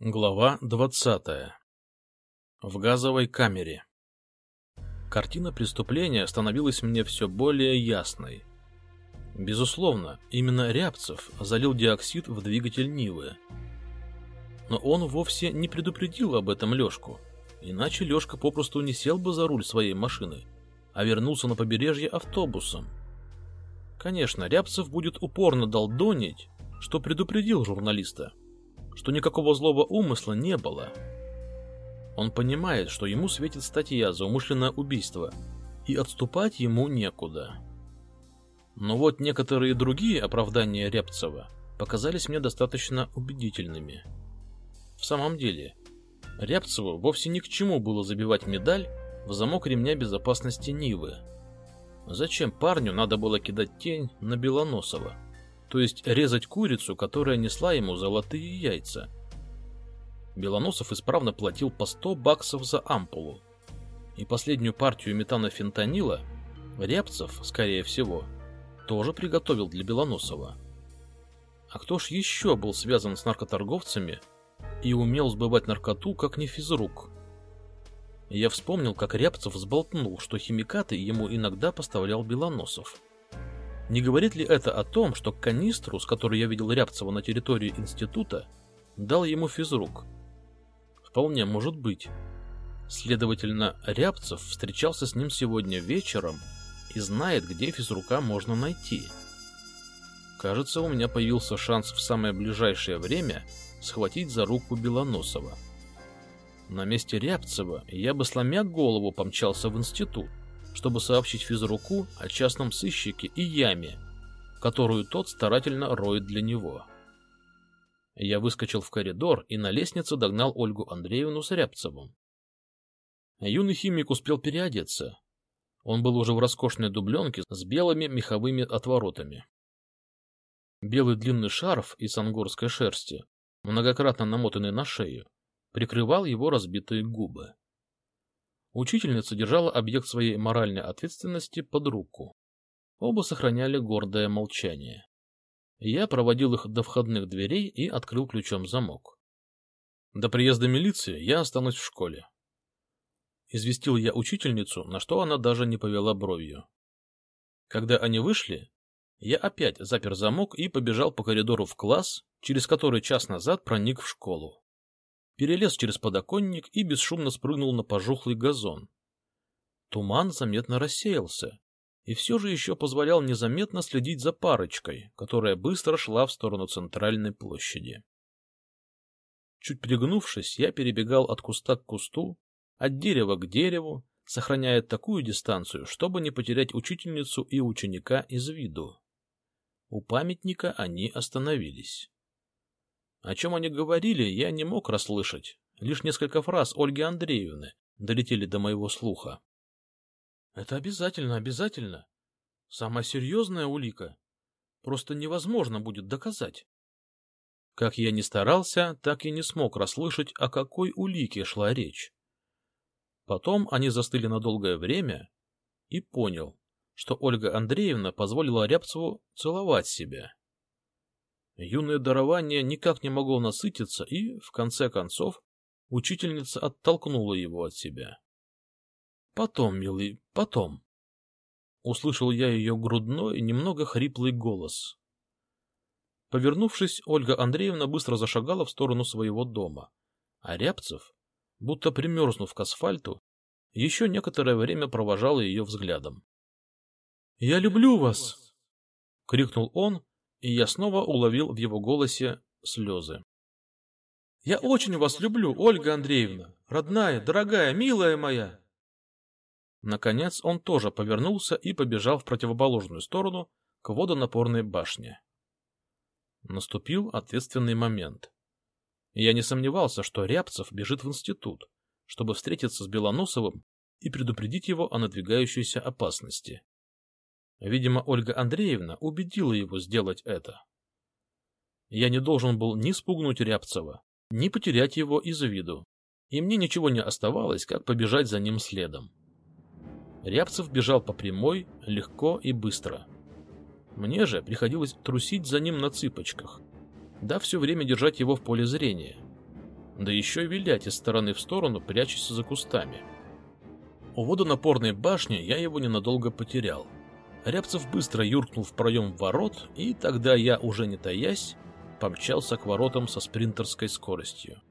Глава двадцатая. В газовой камере. Картина преступления становилась мне все более ясной. Безусловно, именно Рябцев залил диоксид в двигатель Нивы. Но он вовсе не предупредил об этом Лешку, иначе Лешка попросту не сел бы за руль своей машины, а вернулся на побережье автобусом. Конечно, Рябцев будет упорно долдонить, что предупредил журналиста – что никакого злого умысла не было. Он понимает, что ему светит статья за умышленное убийство, и отступать ему некуда. Но вот некоторые другие оправдания Рябцева показались мне достаточно убедительными. В самом деле, Рябцеву вовсе ни к чему было забивать медаль в замок ремня безопасности Нивы. Зачем парню надо было кидать тень на Белоносова? То есть резать курицу, которая несла ему золотые яйца. Белоносов исправно платил по 100 баксов за ампулу. И последнюю партию метанофентанила Рябцев, скорее всего, тоже приготовил для Белоносова. А кто ж еще был связан с наркоторговцами и умел сбывать наркоту, как не физрук? Я вспомнил, как Рябцев сболтнул, что химикаты ему иногда поставлял Белоносов. Не говорит ли это о том, что канистру, с которой я видел Рябцева на территории института, дал ему физрук? Вполне может быть. Следовательно, Рябцев встречался с ним сегодня вечером и знает, где физрука можно найти. Кажется, у меня появился шанс в самое ближайшее время схватить за руку Белоносова. На месте Рябцева я бы сломя голову помчался в институт чтобы сообщить физруку о частном сыщике и яме, которую тот старательно роет для него. Я выскочил в коридор и на лестнице догнал Ольгу Андреевну с Рябцевым. Юный химик успел переодеться. Он был уже в роскошной дубленке с белыми меховыми отворотами. Белый длинный шарф из ангорской шерсти, многократно намотанный на шею, прикрывал его разбитые губы. Учительница держала объект своей моральной ответственности под руку. Оба сохраняли гордое молчание. Я проводил их до входных дверей и открыл ключом замок. До приезда милиции я останусь в школе. Известил я учительницу, на что она даже не повела бровью. Когда они вышли, я опять запер замок и побежал по коридору в класс, через который час назад проник в школу перелез через подоконник и бесшумно спрыгнул на пожухлый газон. Туман заметно рассеялся, и все же еще позволял незаметно следить за парочкой, которая быстро шла в сторону центральной площади. Чуть пригнувшись, я перебегал от куста к кусту, от дерева к дереву, сохраняя такую дистанцию, чтобы не потерять учительницу и ученика из виду. У памятника они остановились. О чем они говорили, я не мог расслышать. Лишь несколько фраз Ольги Андреевны долетели до моего слуха. — Это обязательно, обязательно. Самая серьезная улика. Просто невозможно будет доказать. Как я ни старался, так и не смог расслышать, о какой улике шла речь. Потом они застыли на долгое время и понял, что Ольга Андреевна позволила Рябцеву целовать себя. Юное дарование никак не могло насытиться, и, в конце концов, учительница оттолкнула его от себя. — Потом, милый, потом. Услышал я ее грудной, немного хриплый голос. Повернувшись, Ольга Андреевна быстро зашагала в сторону своего дома, а Рябцев, будто примерзнув к асфальту, еще некоторое время провожал ее взглядом. — Я люблю вас! — крикнул он, и я снова уловил в его голосе слезы. «Я очень вас люблю, Ольга Андреевна, родная, дорогая, милая моя!» Наконец он тоже повернулся и побежал в противоположную сторону к водонапорной башне. Наступил ответственный момент. Я не сомневался, что Рябцев бежит в институт, чтобы встретиться с Белоносовым и предупредить его о надвигающейся опасности. Видимо, Ольга Андреевна убедила его сделать это. Я не должен был ни спугнуть Рябцева, ни потерять его из виду, и мне ничего не оставалось, как побежать за ним следом. Рябцев бежал по прямой, легко и быстро. Мне же приходилось трусить за ним на цыпочках, да все время держать его в поле зрения. да еще и вилять из стороны в сторону, прячась за кустами. У водонапорной башни я его ненадолго потерял. Рябцев быстро юркнул в проем ворот, и тогда я, уже не таясь, помчался к воротам со спринтерской скоростью.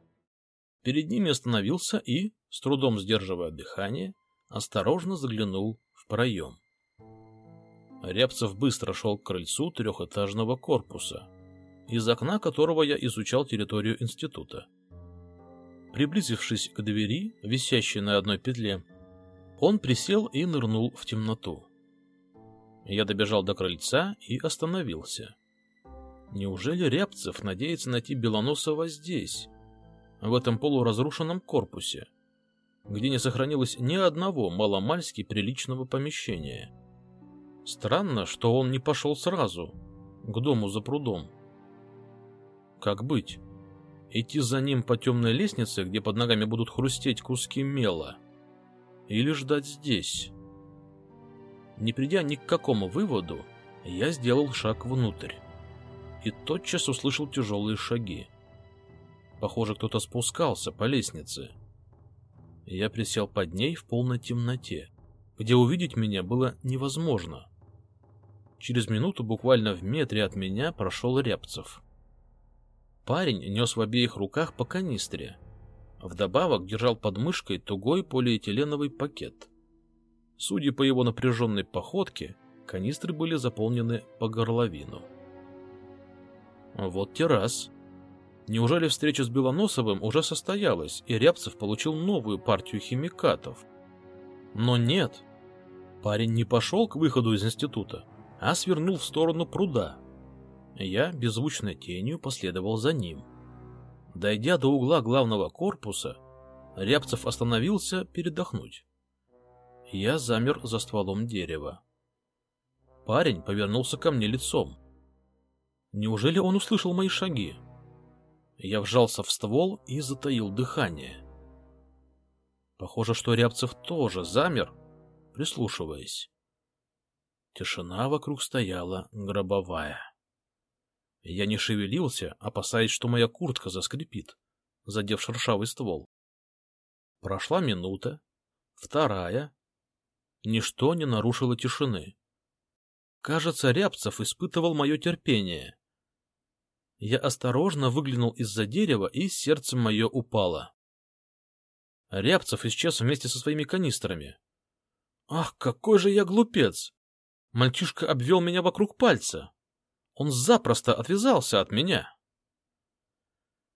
Перед ними остановился и, с трудом сдерживая дыхание, осторожно заглянул в проем. Рябцев быстро шел к крыльцу трехэтажного корпуса, из окна которого я изучал территорию института. Приблизившись к двери, висящей на одной петле, он присел и нырнул в темноту. Я добежал до крыльца и остановился. Неужели Рябцев надеется найти Белоносова здесь, в этом полуразрушенном корпусе, где не сохранилось ни одного маломальски приличного помещения? Странно, что он не пошел сразу, к дому за прудом. Как быть? Идти за ним по темной лестнице, где под ногами будут хрустеть куски мела? Или ждать здесь? Не придя ни к какому выводу, я сделал шаг внутрь и тотчас услышал тяжелые шаги. Похоже, кто-то спускался по лестнице. Я присел под ней в полной темноте, где увидеть меня было невозможно. Через минуту буквально в метре от меня прошел Рябцев. Парень нес в обеих руках по канистре. Вдобавок держал под мышкой тугой полиэтиленовый пакет. Судя по его напряженной походке, канистры были заполнены по горловину. Вот террас. Неужели встреча с Белоносовым уже состоялась, и Рябцев получил новую партию химикатов? Но нет. Парень не пошел к выходу из института, а свернул в сторону пруда. Я беззвучной тенью последовал за ним. Дойдя до угла главного корпуса, Рябцев остановился передохнуть. Я замер за стволом дерева. Парень повернулся ко мне лицом. Неужели он услышал мои шаги? Я вжался в ствол и затаил дыхание. Похоже, что Рябцев тоже замер, прислушиваясь. Тишина вокруг стояла гробовая. Я не шевелился, опасаясь, что моя куртка заскрипит, задев шершавый ствол. Прошла минута, вторая. Ничто не нарушило тишины. Кажется, Рябцев испытывал мое терпение. Я осторожно выглянул из-за дерева, и сердце мое упало. Рябцев исчез вместе со своими канистрами. Ах, какой же я глупец! Мальчишка обвел меня вокруг пальца. Он запросто отвязался от меня.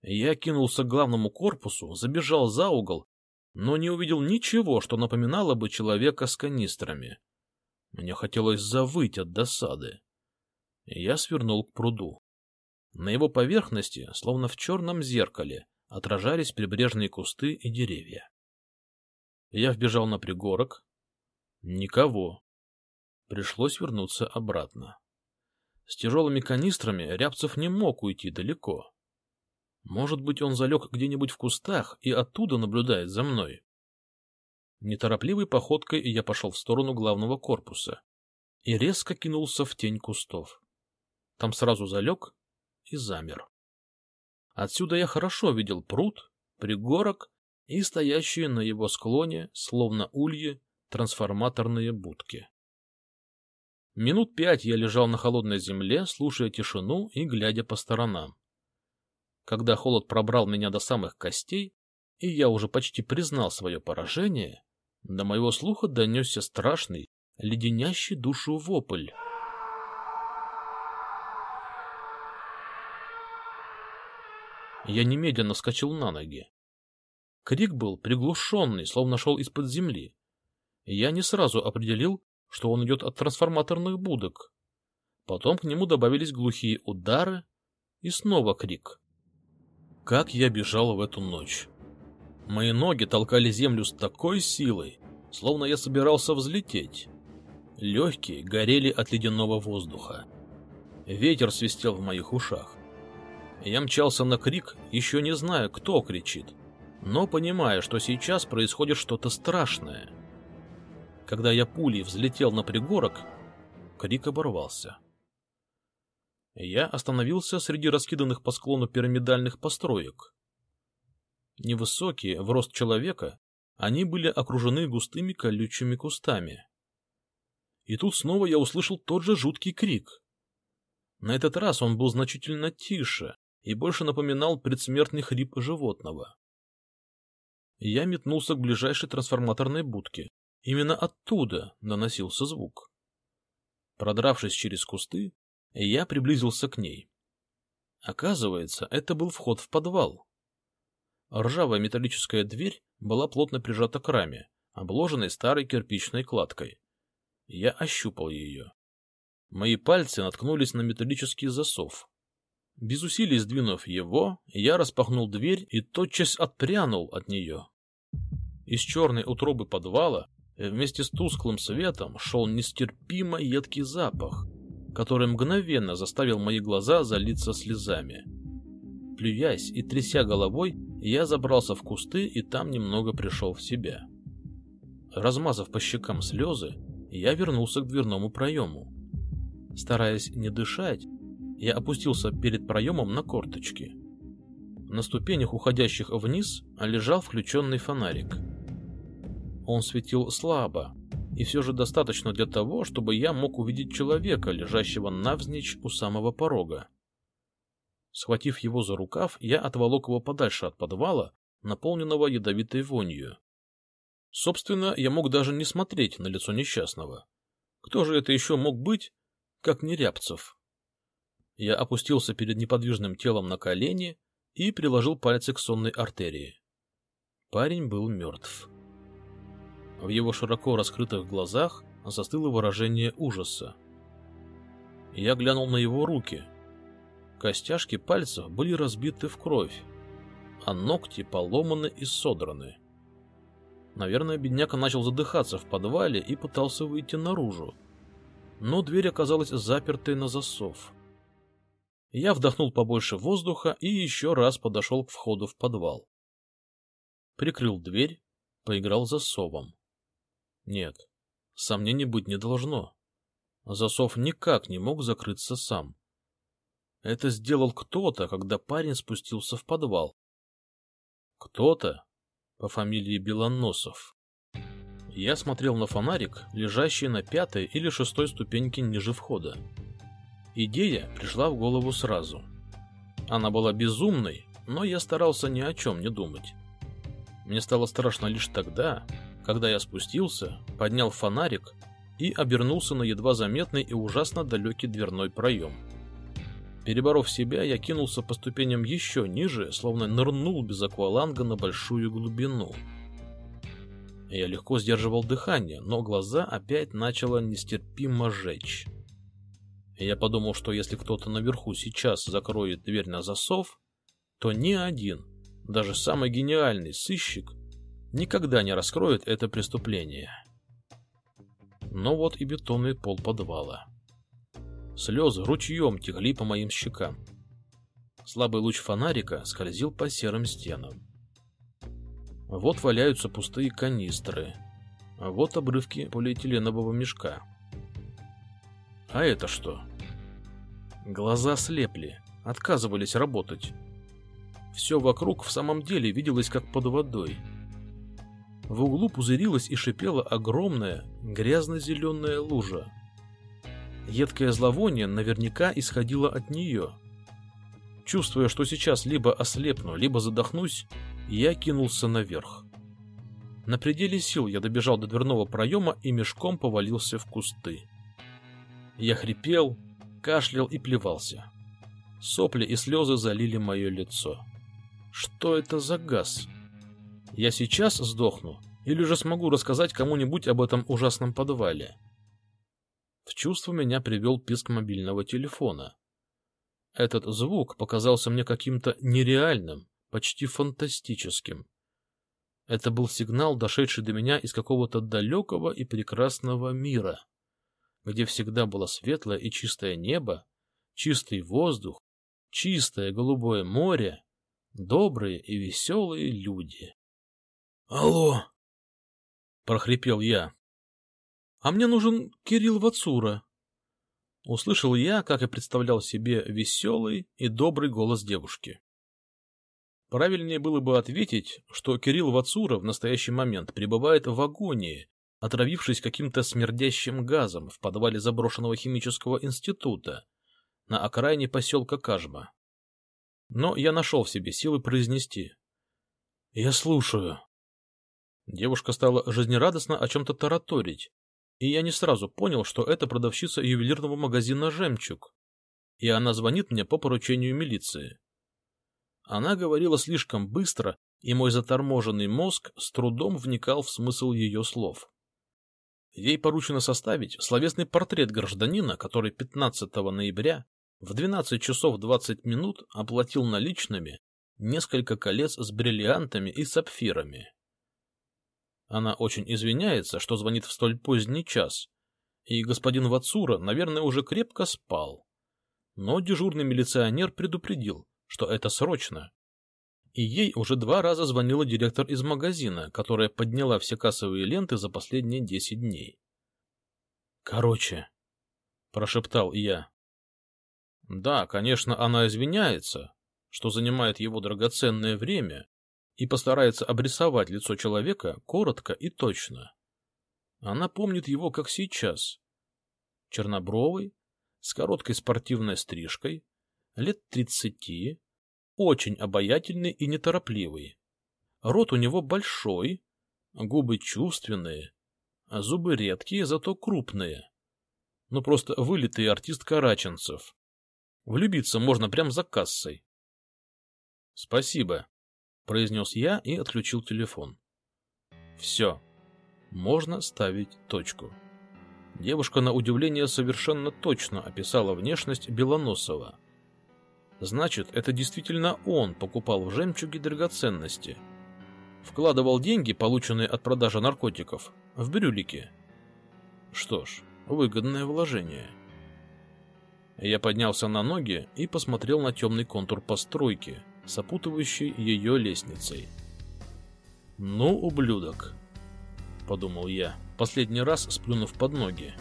Я кинулся к главному корпусу, забежал за угол, но не увидел ничего, что напоминало бы человека с канистрами. Мне хотелось завыть от досады. Я свернул к пруду. На его поверхности, словно в черном зеркале, отражались прибрежные кусты и деревья. Я вбежал на пригорок. Никого. Пришлось вернуться обратно. С тяжелыми канистрами Рябцев не мог уйти далеко. Может быть, он залег где-нибудь в кустах и оттуда наблюдает за мной. Неторопливой походкой я пошел в сторону главного корпуса и резко кинулся в тень кустов. Там сразу залег и замер. Отсюда я хорошо видел пруд, пригорок и стоящие на его склоне, словно ульи, трансформаторные будки. Минут пять я лежал на холодной земле, слушая тишину и глядя по сторонам. Когда холод пробрал меня до самых костей, и я уже почти признал свое поражение, до моего слуха донесся страшный, леденящий душу вопль. Я немедленно вскочил на ноги. Крик был приглушенный, словно шел из-под земли. Я не сразу определил, что он идет от трансформаторных будок. Потом к нему добавились глухие удары и снова крик. Как я бежал в эту ночь! Мои ноги толкали землю с такой силой, словно я собирался взлететь. Легкие горели от ледяного воздуха. Ветер свистел в моих ушах. Я мчался на крик, еще не зная, кто кричит, но понимая, что сейчас происходит что-то страшное. Когда я пулей взлетел на пригорок, крик оборвался. Я остановился среди раскиданных по склону пирамидальных построек. Невысокие, в рост человека, они были окружены густыми колючими кустами. И тут снова я услышал тот же жуткий крик. На этот раз он был значительно тише и больше напоминал предсмертный хрип животного. Я метнулся к ближайшей трансформаторной будке. Именно оттуда доносился звук. Продравшись через кусты, я приблизился к ней. Оказывается, это был вход в подвал. Ржавая металлическая дверь была плотно прижата к раме, обложенной старой кирпичной кладкой. Я ощупал ее. Мои пальцы наткнулись на металлический засов. Без усилий сдвинув его, я распахнул дверь и тотчас отпрянул от нее. Из черной утробы подвала вместе с тусклым светом шел нестерпимо едкий запах, который мгновенно заставил мои глаза залиться слезами. Плюясь и тряся головой, я забрался в кусты и там немного пришел в себя. Размазав по щекам слезы, я вернулся к дверному проему. Стараясь не дышать, я опустился перед проемом на корточки. На ступенях, уходящих вниз, лежал включенный фонарик. Он светил слабо, и все же достаточно для того, чтобы я мог увидеть человека, лежащего навзничь у самого порога. Схватив его за рукав, я отволок его подальше от подвала, наполненного ядовитой вонью. Собственно, я мог даже не смотреть на лицо несчастного. Кто же это еще мог быть, как не Рябцев? Я опустился перед неподвижным телом на колени и приложил пальцы к сонной артерии. Парень был мертв. В его широко раскрытых глазах застыло выражение ужаса. Я глянул на его руки — Костяшки пальцев были разбиты в кровь, а ногти поломаны и содраны. Наверное, бедняка начал задыхаться в подвале и пытался выйти наружу. Но дверь оказалась запертой на засов. Я вдохнул побольше воздуха и еще раз подошел к входу в подвал. Прикрыл дверь, поиграл засовом. Нет, сомнений быть не должно. Засов никак не мог закрыться сам. Это сделал кто-то, когда парень спустился в подвал. Кто-то по фамилии Белоносов. Я смотрел на фонарик, лежащий на пятой или шестой ступеньке ниже входа. Идея пришла в голову сразу. Она была безумной, но я старался ни о чем не думать. Мне стало страшно лишь тогда, когда я спустился, поднял фонарик и обернулся на едва заметный и ужасно далекий дверной проем. Переборов себя, я кинулся по ступеням еще ниже, словно нырнул без акваланга на большую глубину. Я легко сдерживал дыхание, но глаза опять начало нестерпимо жечь. Я подумал, что если кто-то наверху сейчас закроет дверь на засов, то ни один, даже самый гениальный сыщик, никогда не раскроет это преступление. Но вот и бетонный пол подвала. Слезы ручьем текли по моим щекам. Слабый луч фонарика скользил по серым стенам. Вот валяются пустые канистры. Вот обрывки полиэтиленового мешка. А это что? Глаза слепли, отказывались работать. Все вокруг в самом деле виделось как под водой. В углу пузырилась и шипела огромная грязно-зеленая лужа. Едкое зловоние наверняка исходило от нее. Чувствуя, что сейчас либо ослепну, либо задохнусь, я кинулся наверх. На пределе сил я добежал до дверного проема и мешком повалился в кусты. Я хрипел, кашлял и плевался. Сопли и слезы залили мое лицо. Что это за газ? Я сейчас сдохну или же смогу рассказать кому-нибудь об этом ужасном подвале? В чувство меня привел писк мобильного телефона. Этот звук показался мне каким-то нереальным, почти фантастическим. Это был сигнал, дошедший до меня из какого-то далекого и прекрасного мира, где всегда было светлое и чистое небо, чистый воздух, чистое голубое море, добрые и веселые люди. — Алло! — прохрипел я. А мне нужен Кирилл Вацура. Услышал я, как и представлял себе веселый и добрый голос девушки. Правильнее было бы ответить, что Кирилл Вацура в настоящий момент пребывает в агонии, отравившись каким-то смердящим газом в подвале заброшенного химического института на окраине поселка Кажба. Но я нашел в себе силы произнести. «Я слушаю». Девушка стала жизнерадостно о чем-то тараторить, и я не сразу понял, что это продавщица ювелирного магазина «Жемчуг», и она звонит мне по поручению милиции. Она говорила слишком быстро, и мой заторможенный мозг с трудом вникал в смысл ее слов. Ей поручено составить словесный портрет гражданина, который 15 ноября в 12 часов 20 минут оплатил наличными несколько колец с бриллиантами и сапфирами. Она очень извиняется, что звонит в столь поздний час, и господин Вацура, наверное, уже крепко спал. Но дежурный милиционер предупредил, что это срочно. И ей уже два раза звонила директор из магазина, которая подняла все кассовые ленты за последние десять дней. «Короче», — прошептал я. Да, конечно, она извиняется, что занимает его драгоценное время, и постарается обрисовать лицо человека коротко и точно. Она помнит его, как сейчас. Чернобровый, с короткой спортивной стрижкой, лет тридцати, очень обаятельный и неторопливый. Рот у него большой, губы чувственные, а зубы редкие, зато крупные. Ну, просто вылитый артист Караченцев. Влюбиться можно прямо за кассой. — Спасибо, — произнес я и отключил телефон. Все, можно ставить точку. Девушка, на удивление, совершенно точно описала внешность Белоносова. Значит, это действительно он покупал в жемчуге драгоценности. Вкладывал деньги, полученные от продажи наркотиков, в брюлики. Что ж, выгодное вложение. Я поднялся на ноги и посмотрел на темный контур постройки, сопутывающей ее лестницей. «Ну, ублюдок!» — подумал я, последний раз сплюнув под ноги.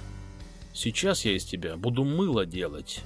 «Сейчас я из тебя буду мыло делать».